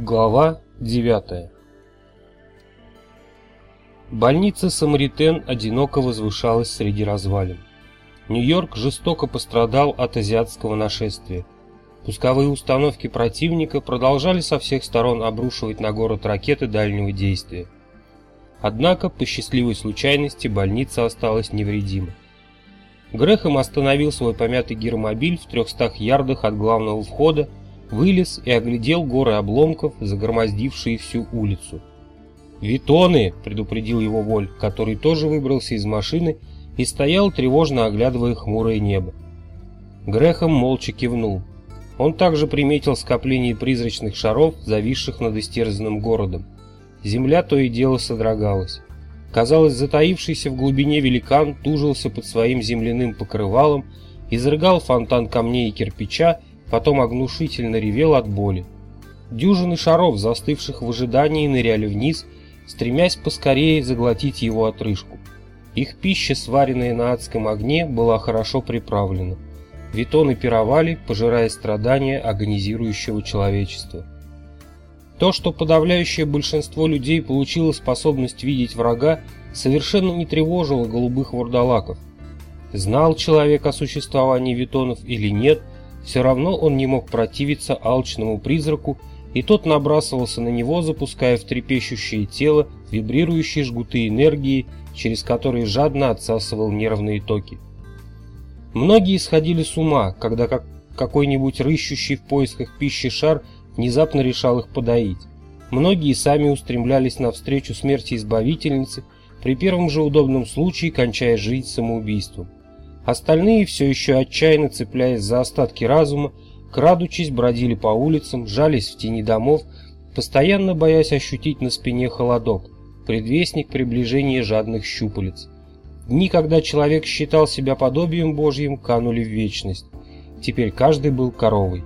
Глава 9 Больница Самаритен одиноко возвышалась среди развалин. Нью-Йорк жестоко пострадал от азиатского нашествия. Пусковые установки противника продолжали со всех сторон обрушивать на город ракеты дальнего действия. Однако, по счастливой случайности, больница осталась невредима. Грехом остановил свой помятый гиромобиль в 300 ярдах от главного входа вылез и оглядел горы обломков, загромоздившие всю улицу. «Витоны!» — предупредил его Воль, который тоже выбрался из машины и стоял, тревожно оглядывая хмурое небо. Грехом молча кивнул. Он также приметил скопление призрачных шаров, зависших над истерзанным городом. Земля то и дело содрогалась. Казалось, затаившийся в глубине великан тужился под своим земляным покрывалом, изрыгал фонтан камней и кирпича потом оглушительно ревел от боли. Дюжины шаров, застывших в ожидании, ныряли вниз, стремясь поскорее заглотить его отрыжку. Их пища, сваренная на адском огне, была хорошо приправлена. Витоны пировали, пожирая страдания агонизирующего человечества. То, что подавляющее большинство людей получило способность видеть врага, совершенно не тревожило голубых вурдалаков. Знал человек о существовании витонов или нет – все равно он не мог противиться алчному призраку, и тот набрасывался на него, запуская в трепещущее тело вибрирующие жгуты энергии, через которые жадно отсасывал нервные токи. Многие сходили с ума, когда как какой-нибудь рыщущий в поисках пищи шар внезапно решал их подоить. Многие сами устремлялись навстречу смерти избавительницы, при первом же удобном случае кончая жизнь самоубийством. Остальные, все еще отчаянно цепляясь за остатки разума, крадучись, бродили по улицам, жались в тени домов, постоянно боясь ощутить на спине холодок, предвестник приближения жадных щупалец. Дни, когда человек считал себя подобием Божьим, канули в вечность. Теперь каждый был коровой.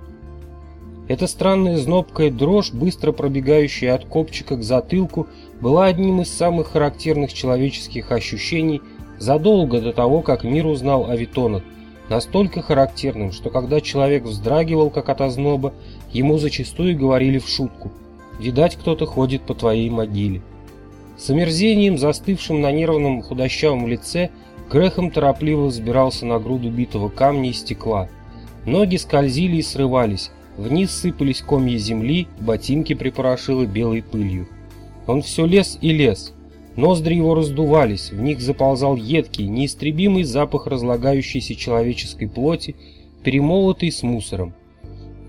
Эта странная знобкая дрожь, быстро пробегающая от копчика к затылку, была одним из самых характерных человеческих ощущений – задолго до того, как мир узнал о витонах, настолько характерным, что когда человек вздрагивал, как от озноба, ему зачастую говорили в шутку «Видать, кто-то ходит по твоей могиле». С омерзением, застывшим на нервном худощавом лице, Грехом торопливо взбирался на груду битого камня и стекла. Ноги скользили и срывались, вниз сыпались комья земли, ботинки припорошило белой пылью. Он все лез и лез, Ноздри его раздувались, в них заползал едкий, неистребимый запах разлагающейся человеческой плоти, перемолотый с мусором.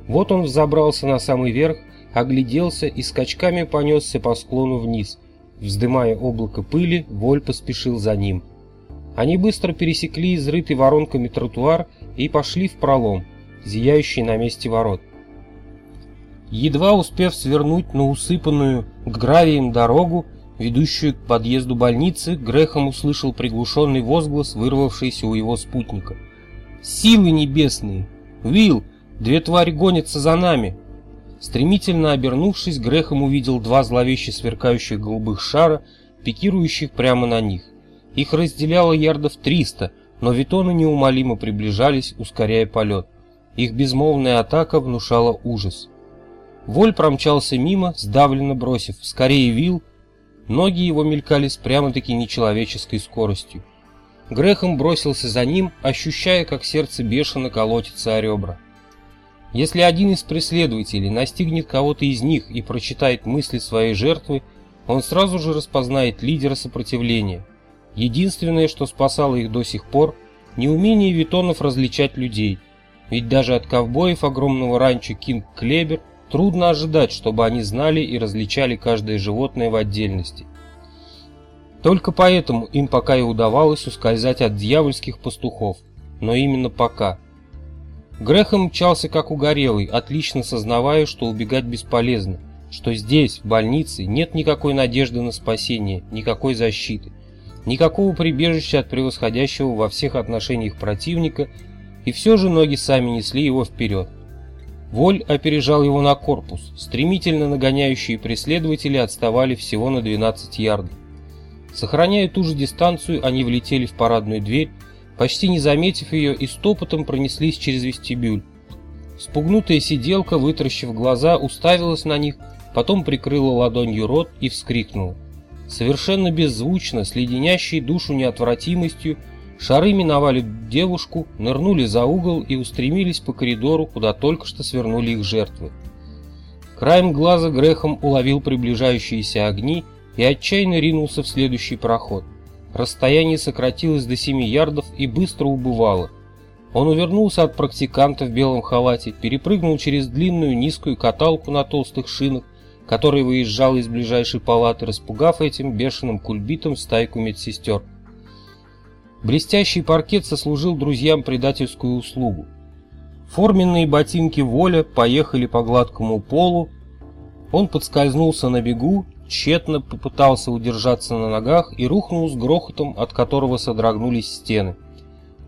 Вот он взобрался на самый верх, огляделся и скачками понесся по склону вниз. Вздымая облако пыли, Воль поспешил за ним. Они быстро пересекли изрытый воронками тротуар и пошли в пролом, зияющий на месте ворот. Едва успев свернуть на усыпанную гравием дорогу, ведущую к подъезду больницы, Грехом услышал приглушенный возглас, вырвавшийся у его спутника. «Силы небесные! Уилл, две твари гонятся за нами!» Стремительно обернувшись, Грехом увидел два зловеще сверкающих голубых шара, пикирующих прямо на них. Их разделяло ярдов триста, но витоны неумолимо приближались, ускоряя полет. Их безмолвная атака внушала ужас. Воль промчался мимо, сдавленно бросив «Скорее, Вилл!» Ноги его мелькали с прямо-таки нечеловеческой скоростью. Грехом бросился за ним, ощущая, как сердце бешено колотится о ребра. Если один из преследователей настигнет кого-то из них и прочитает мысли своей жертвы, он сразу же распознает лидера сопротивления. Единственное, что спасало их до сих пор, неумение витонов различать людей, ведь даже от ковбоев огромного ранчо Кинг Клебер – Трудно ожидать, чтобы они знали и различали каждое животное в отдельности. Только поэтому им пока и удавалось ускользать от дьявольских пастухов. Но именно пока. Грехом мчался как угорелый, отлично сознавая, что убегать бесполезно, что здесь, в больнице, нет никакой надежды на спасение, никакой защиты, никакого прибежища от превосходящего во всех отношениях противника, и все же ноги сами несли его вперед. Воль опережал его на корпус. Стремительно нагоняющие преследователи отставали всего на 12 ярдов. Сохраняя ту же дистанцию, они влетели в парадную дверь, почти не заметив ее, и стопотом пронеслись через вестибюль. Спугнутая сиделка, вытаращив глаза, уставилась на них, потом прикрыла ладонью рот и вскрикнула. Совершенно беззвучно, с леденящей душу неотвратимостью, шары миновали девушку, нырнули за угол и устремились по коридору, куда только что свернули их жертвы. Краем глаза Грехом уловил приближающиеся огни и отчаянно ринулся в следующий проход. Расстояние сократилось до 7 ярдов и быстро убывало. Он увернулся от практиканта в белом халате, перепрыгнул через длинную низкую каталку на толстых шинах, которая выезжала из ближайшей палаты, распугав этим бешеным кульбитом стайку медсестер. Блестящий паркет сослужил друзьям предательскую услугу. Форменные ботинки Воля поехали по гладкому полу, он подскользнулся на бегу, тщетно попытался удержаться на ногах и рухнул с грохотом, от которого содрогнулись стены.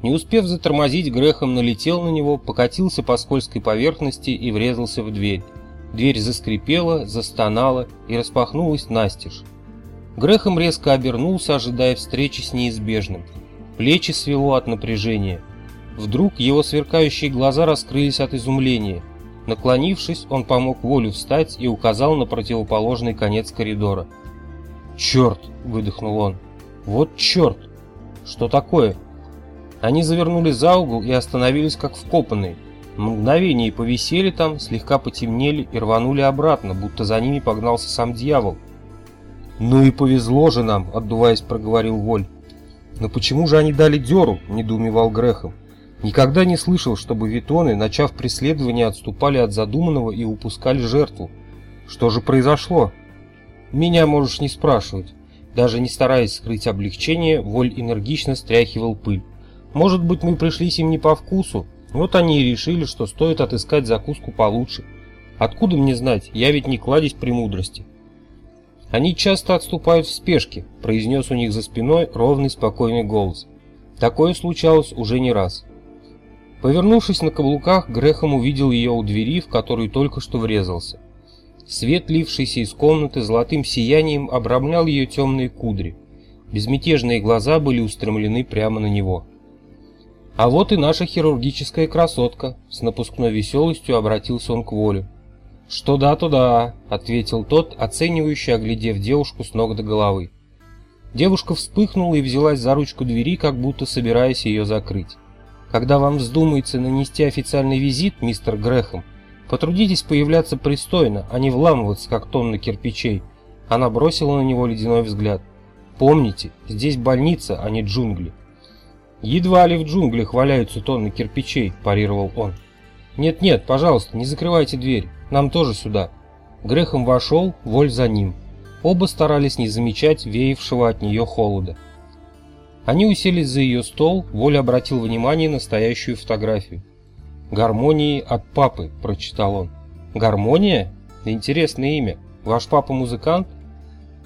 Не успев затормозить, Грехом налетел на него, покатился по скользкой поверхности и врезался в дверь. Дверь заскрипела, застонала и распахнулась настежь. Грехом резко обернулся, ожидая встречи с неизбежным. Плечи свело от напряжения. Вдруг его сверкающие глаза раскрылись от изумления. Наклонившись, он помог Волю встать и указал на противоположный конец коридора. «Черт!» — выдохнул он. «Вот черт! Что такое?» Они завернули за угол и остановились как вкопанные. Мгновение повисели там, слегка потемнели и рванули обратно, будто за ними погнался сам дьявол. «Ну и повезло же нам», — отдуваясь, проговорил Воль. «Но почему же они дали дёру?» — недоумевал Грехом. Никогда не слышал, чтобы витоны, начав преследование, отступали от задуманного и упускали жертву. Что же произошло? Меня можешь не спрашивать. Даже не стараясь скрыть облегчение, Воль энергично стряхивал пыль. Может быть, мы пришлись им не по вкусу, вот они и решили, что стоит отыскать закуску получше. Откуда мне знать, я ведь не кладезь премудрости. Они часто отступают в спешке, произнес у них за спиной ровный спокойный голос. Такое случалось уже не раз. Повернувшись на каблуках, Грехом увидел ее у двери, в которую только что врезался. Свет, лившийся из комнаты, золотым сиянием обрамлял ее темные кудри. Безмятежные глаза были устремлены прямо на него. «А вот и наша хирургическая красотка», — с напускной веселостью обратился он к Воле. «Что да, то да», — ответил тот, оценивающий, оглядев девушку с ног до головы. Девушка вспыхнула и взялась за ручку двери, как будто собираясь ее закрыть. «Когда вам вздумается нанести официальный визит, мистер Грэхэм, потрудитесь появляться пристойно, а не вламываться, как тонны кирпичей». Она бросила на него ледяной взгляд. «Помните, здесь больница, а не джунгли». «Едва ли в джунглях валяются тонны кирпичей», – парировал он. «Нет-нет, пожалуйста, не закрывайте дверь, нам тоже сюда». Грехом вошел, Воль за ним. Оба старались не замечать веявшего от нее холода. Они уселись за ее стол, Воля обратил внимание на стоящую фотографию. «Гармонии от папы», – прочитал он. «Гармония? Интересное имя. Ваш папа музыкант?»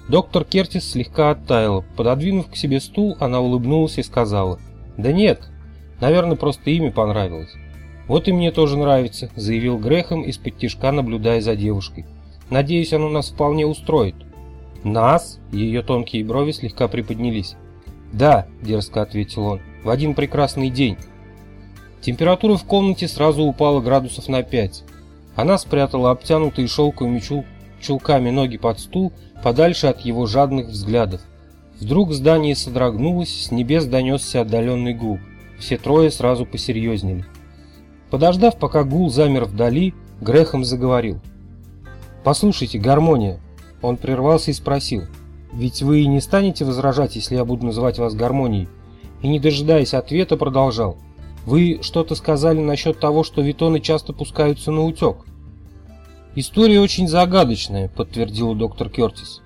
Доктор Кертис слегка оттаяла. Пододвинув к себе стул, она улыбнулась и сказала – «Да нет, наверное, просто имя понравилось». «Вот и мне тоже нравится», — заявил Грехом из-под тишка, наблюдая за девушкой. «Надеюсь, оно нас вполне устроит». «Нас?» — ее тонкие брови слегка приподнялись. «Да», — дерзко ответил он, — «в один прекрасный день». Температура в комнате сразу упала градусов на пять. Она спрятала обтянутые шелковыми чул чулками ноги под стул, подальше от его жадных взглядов. Вдруг здание содрогнулось, с небес донесся отдаленный гул. Все трое сразу посерьезнели. Подождав, пока гул замер вдали, Грехом заговорил. «Послушайте, гармония!» Он прервался и спросил. «Ведь вы не станете возражать, если я буду называть вас гармонией?» И не дожидаясь ответа, продолжал. «Вы что-то сказали насчет того, что витоны часто пускаются на утек?» «История очень загадочная», — подтвердил доктор Кертис.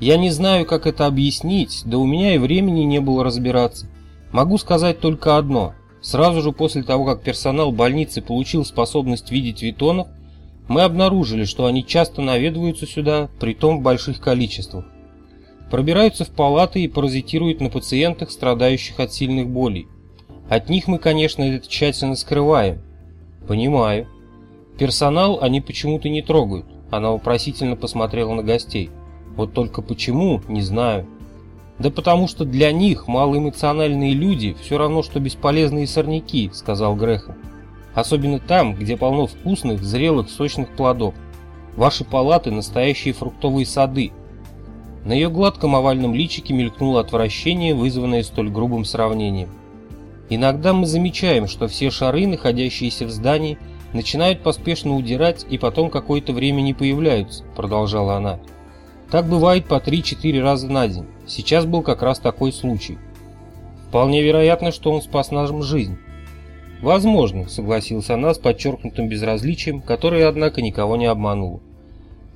Я не знаю, как это объяснить, да у меня и времени не было разбираться. Могу сказать только одно. Сразу же после того, как персонал больницы получил способность видеть витонов, мы обнаружили, что они часто наведываются сюда, притом в больших количествах. Пробираются в палаты и паразитируют на пациентах, страдающих от сильных болей. От них мы, конечно, это тщательно скрываем. Понимаю. Персонал они почему-то не трогают. Она вопросительно посмотрела на гостей. Вот только почему, не знаю. Да потому что для них малоэмоциональные люди все равно, что бесполезные сорняки, сказал Грехом. Особенно там, где полно вкусных, зрелых, сочных плодов. Ваши палаты – настоящие фруктовые сады. На ее гладком овальном личике мелькнуло отвращение, вызванное столь грубым сравнением. Иногда мы замечаем, что все шары, находящиеся в здании, начинают поспешно удирать и потом какое-то время не появляются, продолжала она. Так бывает по 3-4 раза на день. Сейчас был как раз такой случай. Вполне вероятно, что он спас нам жизнь. Возможно, согласился она с подчеркнутым безразличием, которое, однако, никого не обмануло.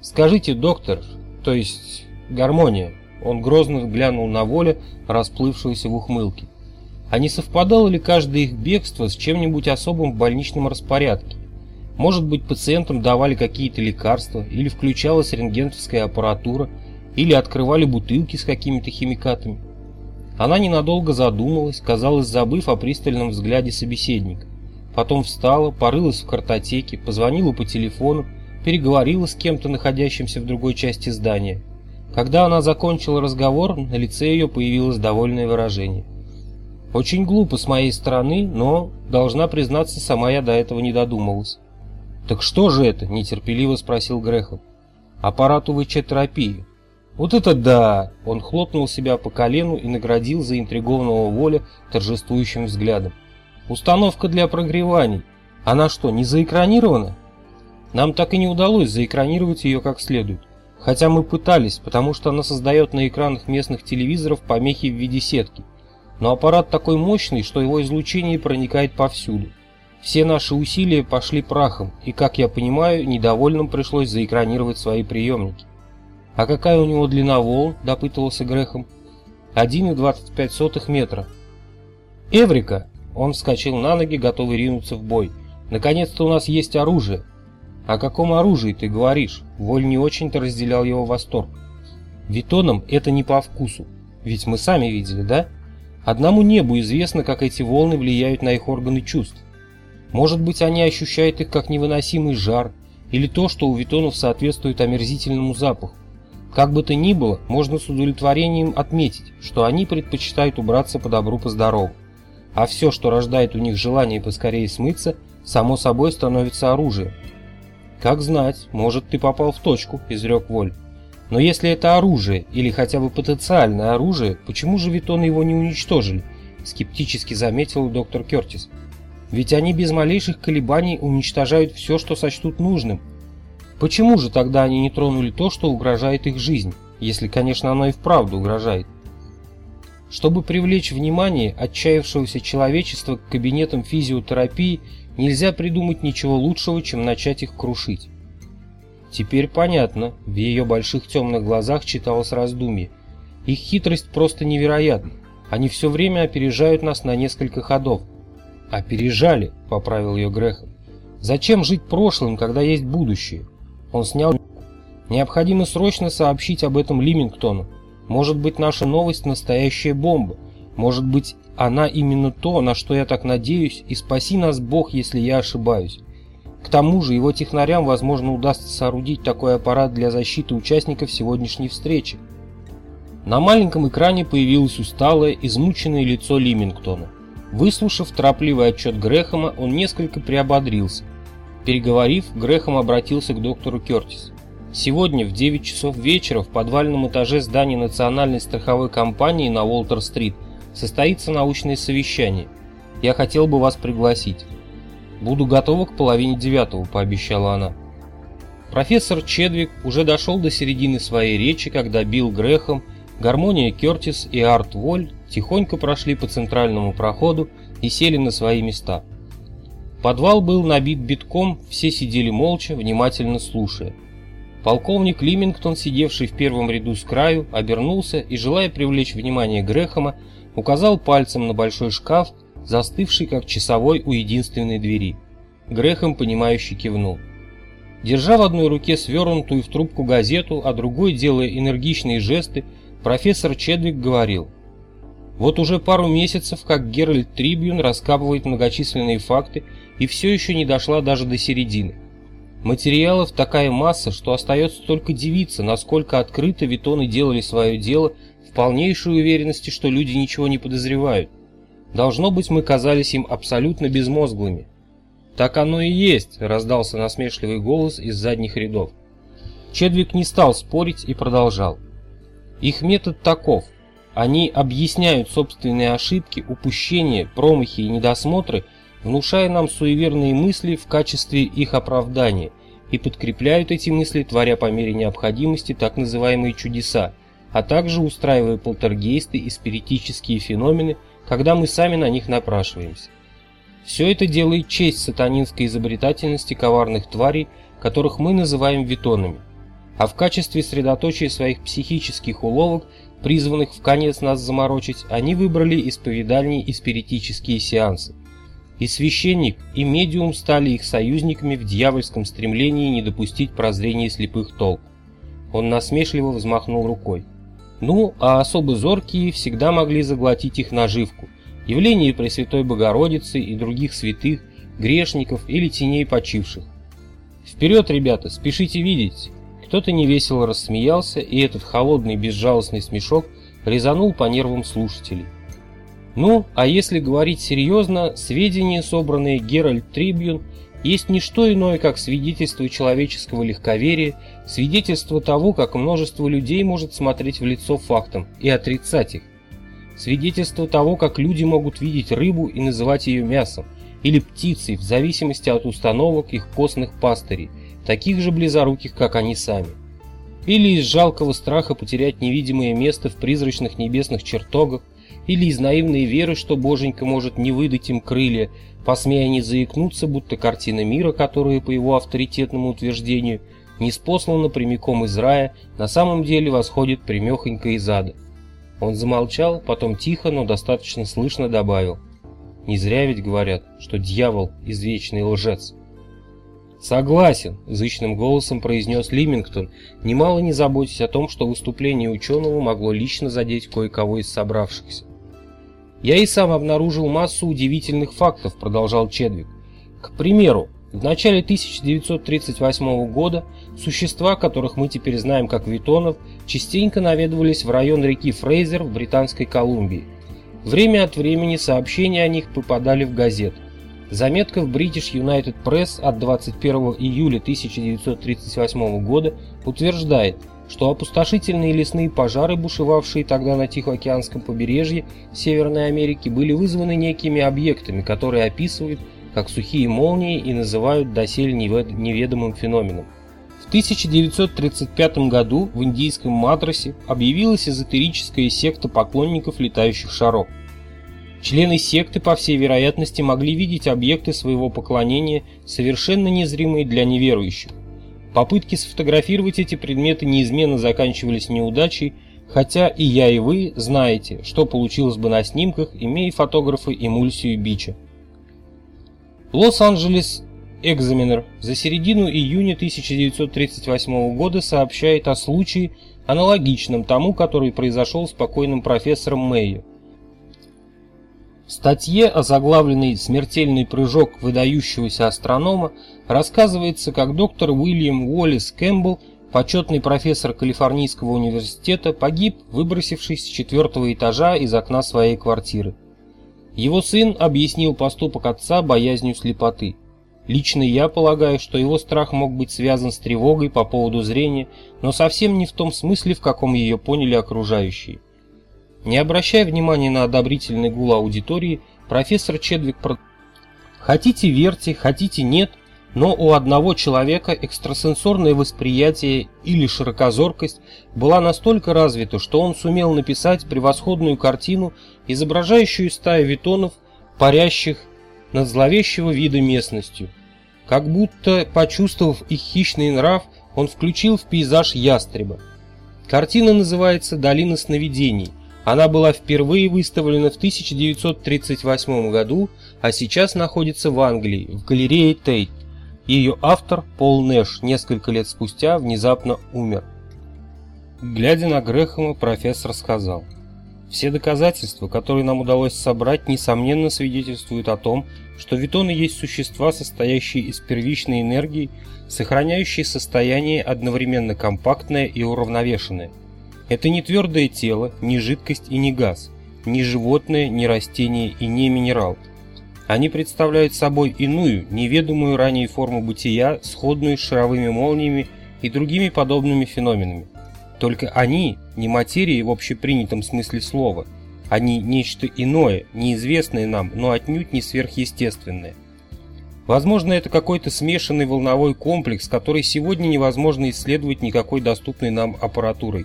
Скажите, доктор, то есть гармония, он грозно глянул на воле, расплывшегося в ухмылке. А не совпадало ли каждое их бегство с чем-нибудь особым в больничном распорядке? Может быть, пациентам давали какие-то лекарства, или включалась рентгеновская аппаратура, или открывали бутылки с какими-то химикатами. Она ненадолго задумалась, казалось, забыв о пристальном взгляде собеседника. Потом встала, порылась в картотеке, позвонила по телефону, переговорила с кем-то, находящимся в другой части здания. Когда она закончила разговор, на лице ее появилось довольное выражение. Очень глупо с моей стороны, но, должна признаться, сама я до этого не додумалась. «Так что же это?» – нетерпеливо спросил Грехом. «Аппарат УВЧ-терапии». «Вот это да!» – он хлопнул себя по колену и наградил заинтригованного Воля торжествующим взглядом. «Установка для прогреваний. Она что, не заэкранирована?» Нам так и не удалось заэкранировать ее как следует. Хотя мы пытались, потому что она создает на экранах местных телевизоров помехи в виде сетки. Но аппарат такой мощный, что его излучение проникает повсюду. Все наши усилия пошли прахом, и, как я понимаю, недовольным пришлось заэкранировать свои приемники. «А какая у него длина волн?» – допытывался Грехом. «1,25 метра». «Эврика!» – он вскочил на ноги, готовый ринуться в бой. «Наконец-то у нас есть оружие!» «О каком оружии ты говоришь?» Воль не очень-то разделял его восторг. «Витонам это не по вкусу. Ведь мы сами видели, да? Одному небу известно, как эти волны влияют на их органы чувств. Может быть, они ощущают их как невыносимый жар, или то, что у витонов соответствует омерзительному запаху. Как бы то ни было, можно с удовлетворением отметить, что они предпочитают убраться по добру по здорову. А все, что рождает у них желание поскорее смыться, само собой становится оружием. «Как знать, может, ты попал в точку», – изрек Воль. «Но если это оружие, или хотя бы потенциальное оружие, почему же витоны его не уничтожили?» – скептически заметил доктор Кертис. Ведь они без малейших колебаний уничтожают все, что сочтут нужным. Почему же тогда они не тронули то, что угрожает их жизнь, если, конечно, оно и вправду угрожает? Чтобы привлечь внимание отчаявшегося человечества к кабинетам физиотерапии, нельзя придумать ничего лучшего, чем начать их крушить. Теперь понятно, в ее больших темных глазах читалось раздумье. Их хитрость просто невероятна. Они все время опережают нас на несколько ходов. «Опережали», — поправил ее Грехом. «Зачем жить прошлым, когда есть будущее?» Он снял... «Необходимо срочно сообщить об этом Лимингтону. Может быть, наша новость — настоящая бомба. Может быть, она именно то, на что я так надеюсь, и спаси нас Бог, если я ошибаюсь. К тому же его технарям, возможно, удастся соорудить такой аппарат для защиты участников сегодняшней встречи. На маленьком экране появилось усталое, измученное лицо Лимингтона. Выслушав торопливый отчет Грэхэма, он несколько приободрился. Переговорив, Грэхэм обратился к доктору Кертис. Сегодня в 9 часов вечера в подвальном этаже здания Национальной страховой компании на Уолтер-стрит состоится научное совещание. Я хотел бы вас пригласить. Буду готова к половине девятого, пообещала она. Профессор Чедвик уже дошел до середины своей речи, когда Билл Грэхэм, Гармония Кертис и Арт Воль тихонько прошли по центральному проходу и сели на свои места. Подвал был набит битком, все сидели молча, внимательно слушая. Полковник Лимингтон, сидевший в первом ряду с краю, обернулся и, желая привлечь внимание Грехома, указал пальцем на большой шкаф, застывший как часовой у единственной двери. Грехом, понимающе кивнул. Держа в одной руке свернутую в трубку газету, а другой делая энергичные жесты, профессор Чедвик говорил – вот уже пару месяцев, как Геральт Трибьюн раскапывает многочисленные факты и все еще не дошла даже до середины. Материалов такая масса, что остается только дивиться, насколько открыто Витоны делали свое дело в полнейшей уверенности, что люди ничего не подозревают. Должно быть, мы казались им абсолютно безмозглыми. «Так оно и есть», — раздался насмешливый голос из задних рядов. Чедвик не стал спорить и продолжал. Их метод таков. Они объясняют собственные ошибки, упущения, промахи и недосмотры, внушая нам суеверные мысли в качестве их оправдания и подкрепляют эти мысли, творя по мере необходимости так называемые чудеса, а также устраивая полтергейсты и спиритические феномены, когда мы сами на них напрашиваемся. Все это делает честь сатанинской изобретательности коварных тварей, которых мы называем витонами, а в качестве средоточия своих психических уловок призванных в конец нас заморочить, они выбрали исповедальни и спиритические сеансы. И священник, и медиум стали их союзниками в дьявольском стремлении не допустить прозрения слепых толп. Он насмешливо взмахнул рукой. Ну, а особо зоркие всегда могли заглотить их наживку, явление Пресвятой Богородицы и других святых, грешников или теней почивших. Вперед, ребята, спешите видеть, кто-то невесело рассмеялся, и этот холодный безжалостный смешок резанул по нервам слушателей. Ну, а если говорить серьезно, сведения, собранные Геральт Трибьюн, есть не что иное, как свидетельство человеческого легковерия, свидетельство того, как множество людей может смотреть в лицо фактам и отрицать их. Свидетельство того, как люди могут видеть рыбу и называть ее мясом, или птицей, в зависимости от установок их постных пастырей – таких же близоруких, как они сами. Или из жалкого страха потерять невидимое место в призрачных небесных чертогах, или из наивной веры, что Боженька может не выдать им крылья, посмея не заикнуться, будто картина мира, которая, по его авторитетному утверждению, не спослана прямиком из рая, на самом деле восходит примехонько из ада. Он замолчал, потом тихо, но достаточно слышно добавил. Не зря ведь говорят, что дьявол – извечный лжец. «Согласен», – зычным голосом произнес Лимингтон, немало не заботясь о том, что выступление ученого могло лично задеть кое-кого из собравшихся. «Я и сам обнаружил массу удивительных фактов», – продолжал Чедвик. «К примеру, в начале 1938 года существа, которых мы теперь знаем как витонов, частенько наведывались в район реки Фрейзер в Британской Колумбии. Время от времени сообщения о них попадали в газеты. Заметка в British United Press от 21 июля 1938 года утверждает, что опустошительные лесные пожары, бушевавшие тогда на Тихоокеанском побережье Северной Америки, были вызваны некими объектами, которые описывают как сухие молнии и называют доселе неведомым феноменом. В 1935 году в индийском Мадрасе объявилась эзотерическая секта поклонников летающих шаров – Члены секты, по всей вероятности, могли видеть объекты своего поклонения, совершенно незримые для неверующих. Попытки сфотографировать эти предметы неизменно заканчивались неудачей, хотя и я, и вы знаете, что получилось бы на снимках, имея фотографы эмульсию бича. Лос-Анджелес Экзаменер за середину июня 1938 года сообщает о случае, аналогичном тому, который произошел с покойным профессором Мэйо. В статье, озаглавленной «Смертельный прыжок выдающегося астронома», рассказывается, как доктор Уильям Уоллес Кэмпбелл, почетный профессор Калифорнийского университета, погиб, выбросившись с четвертого этажа из окна своей квартиры. Его сын объяснил поступок отца боязнью слепоты. Лично я полагаю, что его страх мог быть связан с тревогой по поводу зрения, но совсем не в том смысле, в каком ее поняли окружающие. Не обращая внимания на одобрительный гул аудитории, профессор Чедвик про... Хотите верьте, хотите нет, но у одного человека экстрасенсорное восприятие или широкозоркость была настолько развита, что он сумел написать превосходную картину, изображающую стаю витонов, парящих над зловещего вида местностью. Как будто, почувствовав их хищный нрав, он включил в пейзаж ястреба. Картина называется «Долина сновидений», она была впервые выставлена в 1938 году, а сейчас находится в Англии, в галерее Тейт. Ее автор, Пол Нэш, несколько лет спустя внезапно умер. Глядя на Грэхэма, профессор сказал, «Все доказательства, которые нам удалось собрать, несомненно свидетельствуют о том, что витоны есть существа, состоящие из первичной энергии, сохраняющие состояние одновременно компактное и уравновешенное – это не твердое тело, не жидкость и не газ, не животное, не растение и не минерал. Они представляют собой иную, неведомую ранее форму бытия, сходную с шаровыми молниями и другими подобными феноменами. Только они не материи в общепринятом смысле слова, они нечто иное, неизвестное нам, но отнюдь не сверхъестественное. Возможно, это какой-то смешанный волновой комплекс, который сегодня невозможно исследовать никакой доступной нам аппаратурой.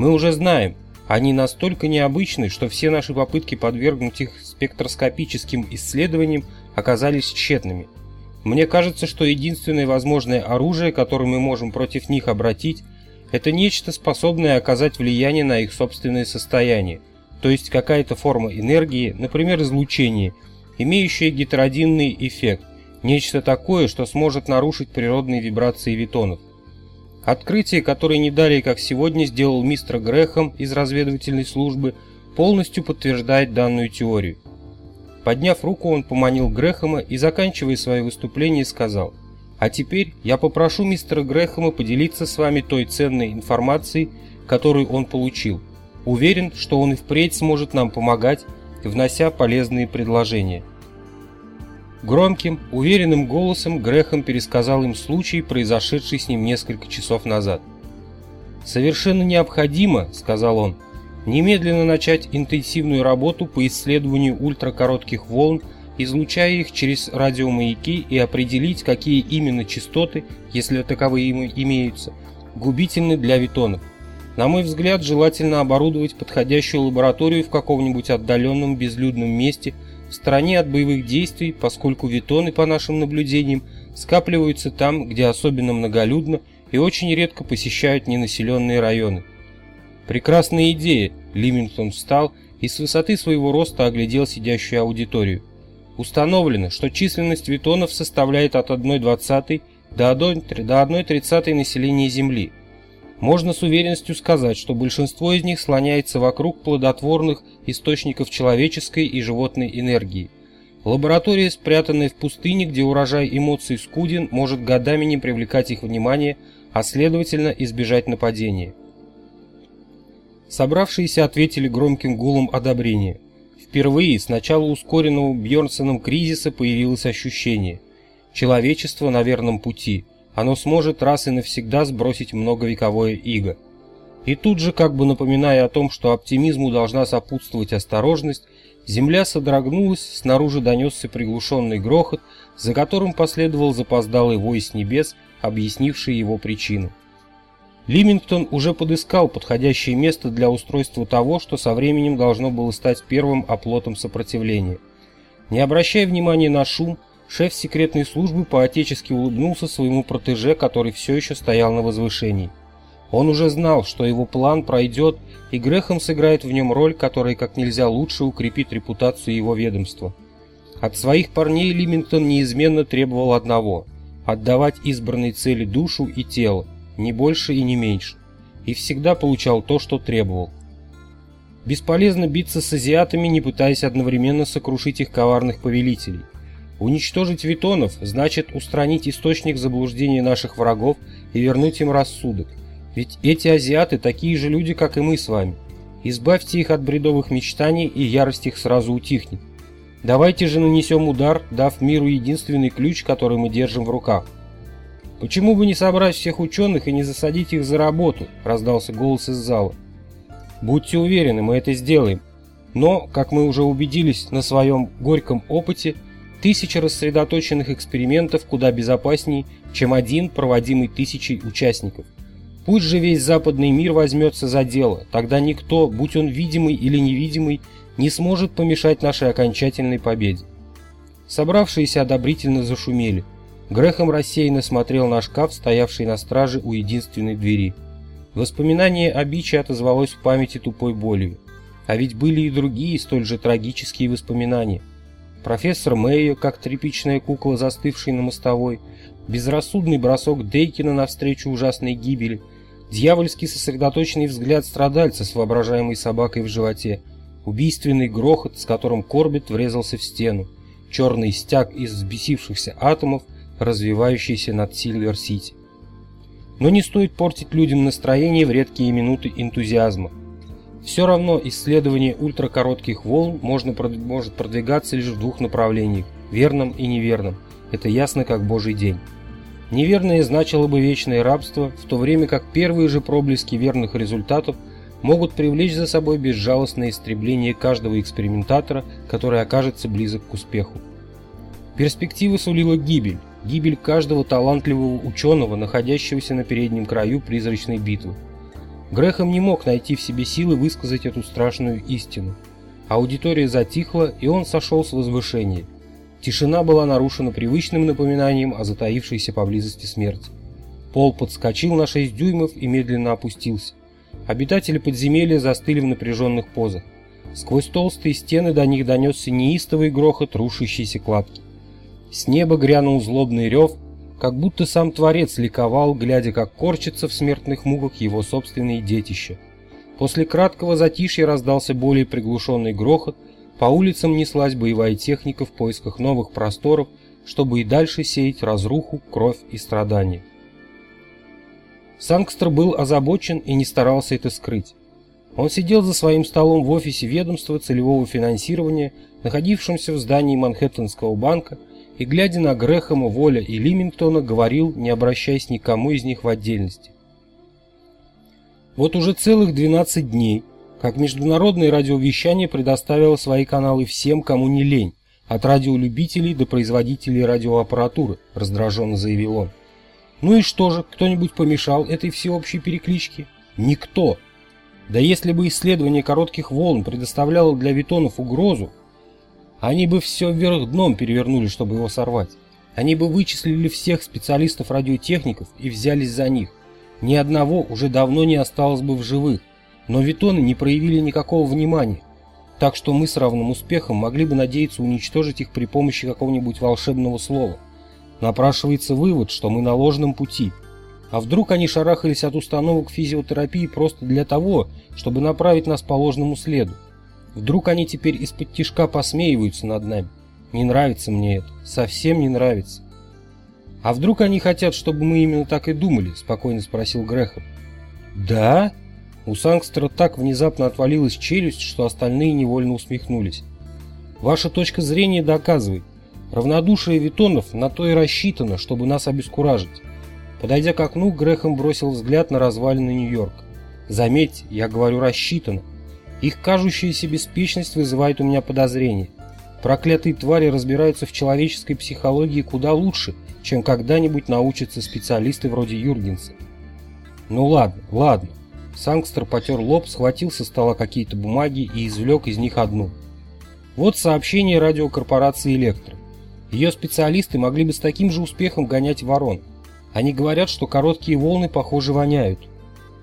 Мы уже знаем, они настолько необычны, что все наши попытки подвергнуть их спектроскопическим исследованиям оказались тщетными. Мне кажется, что единственное возможное оружие, которое мы можем против них обратить, это нечто, способное оказать влияние на их собственное состояние, то есть какая-то форма энергии, например, излучение, имеющее гетеродинный эффект, Нечто такое, что сможет нарушить природные вибрации витонов. Открытие, которое не далее, как сегодня, сделал мистер Грехом из разведывательной службы, полностью подтверждает данную теорию. Подняв руку, он поманил Грехома и, заканчивая свое выступление, сказал «А теперь я попрошу мистера Грехома поделиться с вами той ценной информацией, которую он получил. Уверен, что он и впредь сможет нам помогать, внося полезные предложения». Громким, уверенным голосом Грехом пересказал им случай, произошедший с ним несколько часов назад. «Совершенно необходимо», — сказал он, — «немедленно начать интенсивную работу по исследованию ультракоротких волн, излучая их через радиомаяки и определить, какие именно частоты, если таковые имеются, губительны для витонов. На мой взгляд, желательно оборудовать подходящую лабораторию в каком-нибудь отдаленном безлюдном месте – в стороне от боевых действий, поскольку витоны, по нашим наблюдениям, скапливаются там, где особенно многолюдно и очень редко посещают ненаселенные районы. Прекрасная идея, Лимингтон встал и с высоты своего роста оглядел сидящую аудиторию. Установлено, что численность витонов составляет от 1,20 до 1,30 населения Земли – можно с уверенностью сказать, что большинство из них слоняется вокруг плодотворных источников человеческой и животной энергии. Лаборатория, спрятанная в пустыне, где урожай эмоций скуден, может годами не привлекать их внимание, а следовательно избежать нападения. Собравшиеся ответили громким гулом одобрения. Впервые с начала ускоренного Бьернсоном кризиса появилось ощущение – человечество на верном пути – оно сможет раз и навсегда сбросить многовековое иго. И тут же, как бы напоминая о том, что оптимизму должна сопутствовать осторожность, земля содрогнулась, снаружи донесся приглушенный грохот, за которым последовал запоздалый вой с небес, объяснивший его причину. Лимингтон уже подыскал подходящее место для устройства того, что со временем должно было стать первым оплотом сопротивления. Не обращая внимания на шум, Шеф секретной службы поотечески улыбнулся своему протеже, который все еще стоял на возвышении. Он уже знал, что его план пройдет, и Грехом сыграет в нем роль, которая как нельзя лучше укрепит репутацию его ведомства. От своих парней Лимингтон неизменно требовал одного – отдавать избранной цели душу и тело, не больше и не меньше, и всегда получал то, что требовал. Бесполезно биться с азиатами, не пытаясь одновременно сокрушить их коварных повелителей – Уничтожить витонов значит устранить источник заблуждения наших врагов и вернуть им рассудок. Ведь эти азиаты такие же люди, как и мы с вами. Избавьте их от бредовых мечтаний, и ярость их сразу утихнет. Давайте же нанесем удар, дав миру единственный ключ, который мы держим в руках. «Почему бы не собрать всех ученых и не засадить их за работу?» – раздался голос из зала. «Будьте уверены, мы это сделаем. Но, как мы уже убедились на своем горьком опыте – Тысячи рассредоточенных экспериментов куда безопаснее, чем один, проводимый тысячей участников. Пусть же весь западный мир возьмется за дело, тогда никто, будь он видимый или невидимый, не сможет помешать нашей окончательной победе. Собравшиеся одобрительно зашумели. Грехом рассеянно смотрел на шкаф, стоявший на страже у единственной двери. Воспоминание о Биче отозвалось в памяти тупой болью. А ведь были и другие столь же трагические воспоминания профессор Мэйо, как тряпичная кукла, застывшая на мостовой, безрассудный бросок Дейкина навстречу ужасной гибели, дьявольский сосредоточенный взгляд страдальца с воображаемой собакой в животе, убийственный грохот, с которым Корбет врезался в стену, черный стяг из взбесившихся атомов, развевающийся над Сильвер-Сити. Но не стоит портить людям настроение в редкие минуты энтузиазма. Все равно исследование ультракоротких волн можно, может продвигаться лишь в двух направлениях – верном и неверном. Это ясно как божий день. Неверное значило бы вечное рабство, в то время как первые же проблески верных результатов могут привлечь за собой безжалостное истребление каждого экспериментатора, который окажется близок к успеху. Перспектива сулила гибель, гибель каждого талантливого ученого, находящегося на переднем краю призрачной битвы. Грехом не мог найти в себе силы высказать эту страшную истину. Аудитория затихла, и он сошел с возвышения. Тишина была нарушена привычным напоминанием о затаившейся поблизости смерти. Пол подскочил на 6 дюймов и медленно опустился. Обитатели подземелья застыли в напряженных позах. Сквозь толстые стены до них донесся неистовый грохот рушащейся кладки. С неба грянул злобный рев, как будто сам Творец ликовал, глядя, как корчится в смертных муках его собственные детища. После краткого затишья раздался более приглушенный грохот, по улицам неслась боевая техника в поисках новых просторов, чтобы и дальше сеять разруху, кровь и страдания. Сангстер был озабочен и не старался это скрыть. Он сидел за своим столом в офисе ведомства целевого финансирования, находившемся в здании Манхэттенского банка, и, глядя на Грэхэма, Воля и Лимингтона, говорил, не обращаясь никому из них в отдельности. Вот уже целых 12 дней, как международное радиовещание предоставило свои каналы всем, кому не лень, от радиолюбителей до производителей радиоаппаратуры, раздраженно заявил он. Ну и что же, кто-нибудь помешал этой всеобщей перекличке? Никто. Да если бы исследование коротких волн предоставляло для витонов угрозу, они бы все вверх дном перевернули, чтобы его сорвать. Они бы вычислили всех специалистов-радиотехников и взялись за них. Ни одного уже давно не осталось бы в живых, но витоны не проявили никакого внимания. Так что мы с равным успехом могли бы надеяться уничтожить их при помощи какого-нибудь волшебного слова. Напрашивается вывод, что мы на ложном пути. А вдруг они шарахались от установок физиотерапии просто для того, чтобы направить нас по ложному следу? Вдруг они теперь из-под тишка посмеиваются над нами? Не нравится мне это. Совсем не нравится. А вдруг они хотят, чтобы мы именно так и думали? Спокойно спросил Грехом. Да? У Сангстера так внезапно отвалилась челюсть, что остальные невольно усмехнулись. Ваша точка зрения доказывает, Равнодушие Витонов на то и рассчитано, чтобы нас обескуражить. Подойдя к окну, Грехом бросил взгляд на развалины Нью-Йорка. Заметьте, я говорю рассчитано. Их кажущаяся беспечность вызывает у меня подозрения. Проклятые твари разбираются в человеческой психологии куда лучше, чем когда-нибудь научатся специалисты вроде Юргенса. Ну ладно, ладно. Сангстер потер лоб, схватил со стола какие-то бумаги и извлек из них одну. Вот сообщение радиокорпорации «Электро». Ее специалисты могли бы с таким же успехом гонять ворон. Они говорят, что короткие волны, похоже, воняют.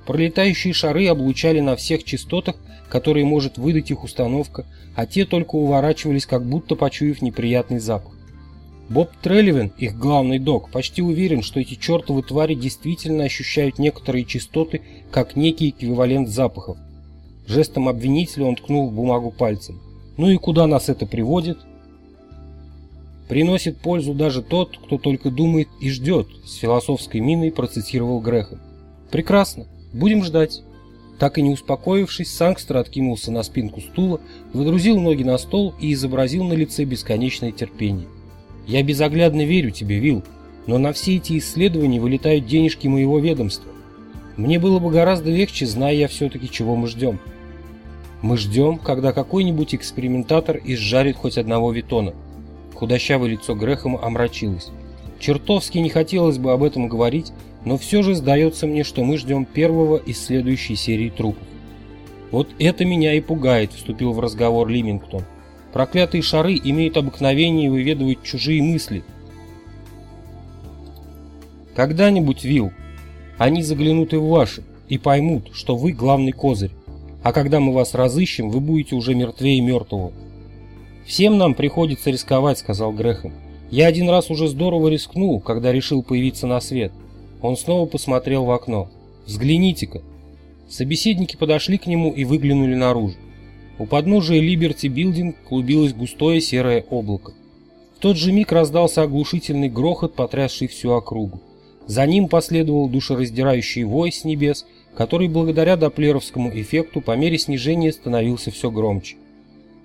Пролетающие шары облучали на всех частотах, которые может выдать их установка, а те только уворачивались, как будто почуяв неприятный запах. Боб Трелливен, их главный док, почти уверен, что эти чертовы твари действительно ощущают некоторые частоты как некий эквивалент запахов. Жестом обвинителя он ткнул в бумагу пальцем. Ну и куда нас это приводит? Приносит пользу даже тот, кто только думает и ждет, с философской миной процитировал Грехом. Прекрасно, будем ждать. Так и не успокоившись, Сангстер откинулся на спинку стула, выдрузил ноги на стол и изобразил на лице бесконечное терпение. «Я безоглядно верю тебе, Вил, но на все эти исследования вылетают денежки моего ведомства. Мне было бы гораздо легче, зная я все-таки, чего мы ждем. Мы ждем, когда какой-нибудь экспериментатор изжарит хоть одного витона. Худощавое лицо Грэхэма омрачилось. Чертовски не хотелось бы об этом говорить, но все же сдается мне, что мы ждем первого из следующей серии трупов. Вот это меня и пугает, вступил в разговор Лимингтон. Проклятые шары имеют обыкновение выведывать чужие мысли. Когда-нибудь, Вил, они заглянут и в ваши, и поймут, что вы главный козырь. А когда мы вас разыщем, вы будете уже мертвее мертвого. «Всем нам приходится рисковать», — сказал Грехом. «Я один раз уже здорово рискнул, когда решил появиться на свет». Он снова посмотрел в окно. «Взгляните-ка». Собеседники подошли к нему и выглянули наружу. У подножия Либерти Билдинг клубилось густое серое облако. В тот же миг раздался оглушительный грохот, потрясший всю округу. За ним последовал душераздирающий вой с небес, который благодаря доплеровскому эффекту по мере снижения становился все громче.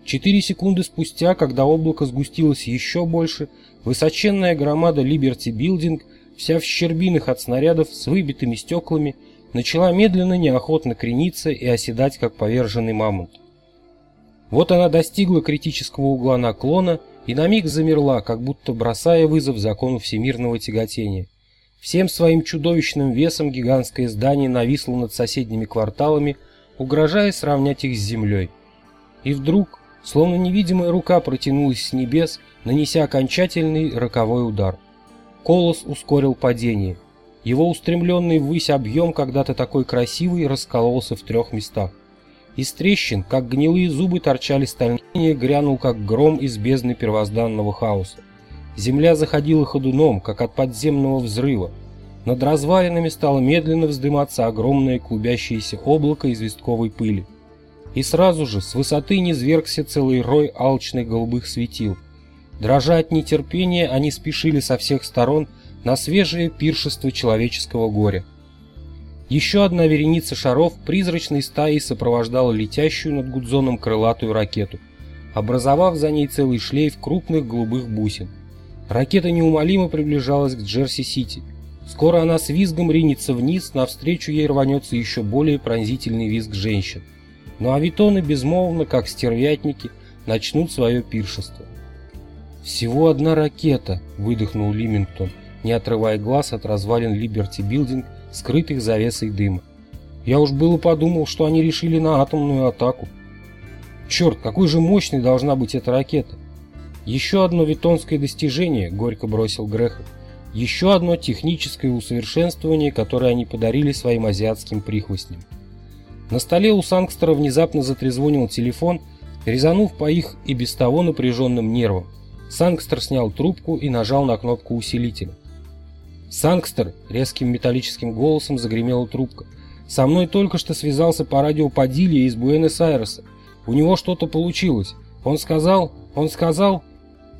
Четыре секунды спустя, когда облако сгустилось еще больше, высоченная громада Liberty Building вся в щербинах от снарядов с выбитыми стеклами, начала медленно, неохотно крениться и оседать, как поверженный мамонт. Вот она достигла критического угла наклона и на миг замерла, как будто бросая вызов закону всемирного тяготения. Всем своим чудовищным весом гигантское здание нависло над соседними кварталами, угрожая сравнять их с землей. И вдруг, словно невидимая рука протянулась с небес, нанеся окончательный роковой удар. Колос ускорил падение. Его устремленный ввысь объем, когда-то такой красивый, раскололся в трех местах. Из трещин, как гнилые зубы, торчали стальные, грянул, как гром из бездны первозданного хаоса. Земля заходила ходуном, как от подземного взрыва. Над развалинами стало медленно вздыматься огромное клубящееся облако известковой пыли. И сразу же с высоты низвергся целый рой алчных голубых светил. Дрожа от нетерпения, они спешили со всех сторон на свежее пиршество человеческого горя. Еще одна вереница шаров призрачной стаей сопровождала летящую над Гудзоном крылатую ракету, образовав за ней целый шлейф крупных голубых бусин. Ракета неумолимо приближалась к Джерси-Сити. Скоро она с визгом ринется вниз, навстречу ей рванется еще более пронзительный визг женщин. Ну а витоны безмолвно, как стервятники, начнут свое пиршество. «Всего одна ракета», — выдохнул Лимингтон, не отрывая глаз от развалин Либерти Билдинг, скрытых завесой дыма. «Я уж было подумал, что они решили на атомную атаку. Черт, какой же мощной должна быть эта ракета!» Еще одно витонское достижение, горько бросил Грехов. Еще одно техническое усовершенствование, которое они подарили своим азиатским прихвостням. На столе у Сангстера внезапно затрезвонил телефон, резанув по их и без того напряженным нервам. Сангстер снял трубку и нажал на кнопку усилителя. «Сангстер!» — резким металлическим голосом загремела трубка. «Со мной только что связался по радио Падилья из Буэнос-Айреса. У него что-то получилось. Он сказал... Он сказал...»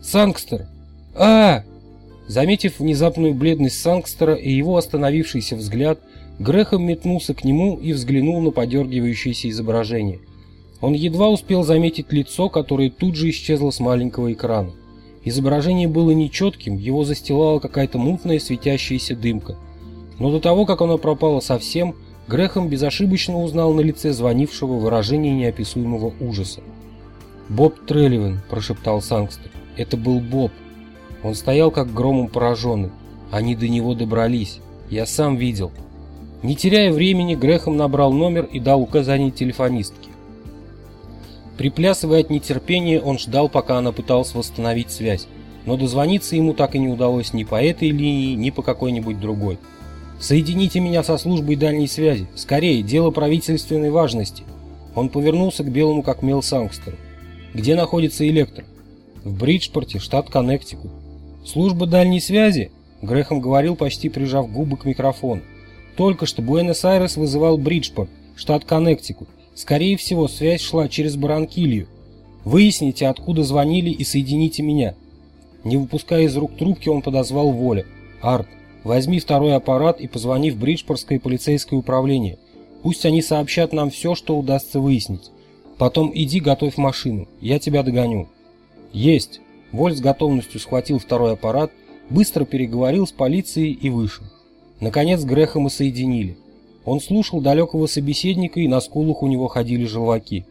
«Сангстер! а, Заметив внезапную бледность Сангстера и его остановившийся взгляд, Грехом метнулся к нему и взглянул на подергивающееся изображение. Он едва успел заметить лицо, которое тут же исчезло с маленького экрана. Изображение было нечетким, его застилала какая-то мутная светящаяся дымка. Но до того, как оно пропало совсем, Грехом безошибочно узнал на лице звонившего выражение неописуемого ужаса. «Боб Трелливен», – прошептал Сангстер. Это был Боб. Он стоял как громом пораженный. Они до него добрались. Я сам видел. Не теряя времени, Грехом набрал номер и дал указание телефонистке. Приплясывая от нетерпения, он ждал, пока она пыталась восстановить связь, но дозвониться ему так и не удалось ни по этой линии, ни по какой-нибудь другой. «Соедините меня со службой дальней связи. Скорее, дело правительственной важности». Он повернулся к белому как мел Сангстеру. «Где находится электро?» в Бриджпорте, штат Коннектикут. Служба дальней связи, Грехом говорил, почти прижав губы к микрофону. Только что Буэнос-Айрес вызывал Бриджпорт, штат Коннектикут. Скорее всего, связь шла через Баранкилью. Выясните, откуда звонили и соедините меня. Не выпуская из рук трубки, он подозвал Воля. «Арт, возьми второй аппарат и позвони в Бриджпортское полицейское управление. Пусть они сообщат нам все, что удастся выяснить. Потом иди готовь машину, я тебя догоню». «Есть!» Воль с готовностью схватил второй аппарат, быстро переговорил с полицией и вышел. Наконец Грехома соединили. Он слушал далекого собеседника, и на скулах у него ходили желваки.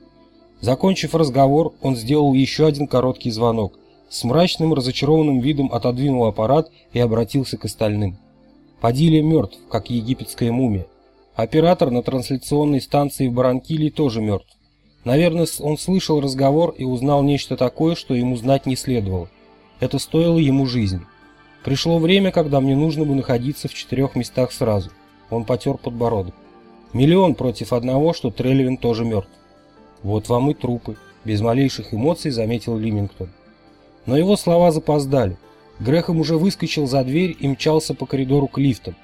Закончив разговор, он сделал еще один короткий звонок. С мрачным, разочарованным видом отодвинул аппарат и обратился к остальным. Падилья мертв, как египетская мумия. Оператор на трансляционной станции в Баранкиле тоже мертв. Наверное, он слышал разговор и узнал нечто такое, что ему знать не следовало. Это стоило ему жизни. Пришло время, когда мне нужно бы находиться в четырех местах сразу. Он потер подбородок. Миллион против одного, что Трелевин тоже мертв. Вот вам и трупы. Без малейших эмоций заметил Лимингтон. Но его слова запоздали. Грехом уже выскочил за дверь и мчался по коридору к лифтам.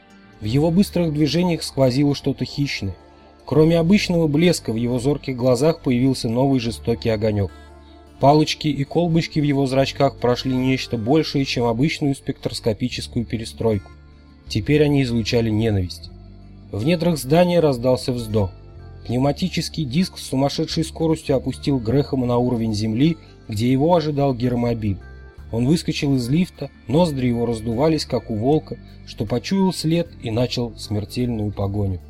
В его быстрых движениях сквозило что-то хищное. Кроме обычного блеска в его зорких глазах появился новый жестокий огонек. Палочки и колбочки в его зрачках прошли нечто большее, чем обычную спектроскопическую перестройку. Теперь они излучали ненависть. В недрах здания раздался вздох. Пневматический диск с сумасшедшей скоростью опустил Грэхэма на уровень земли, где его ожидал гермобиль. Он выскочил из лифта, ноздри его раздувались, как у волка, что почуял след и начал смертельную погоню.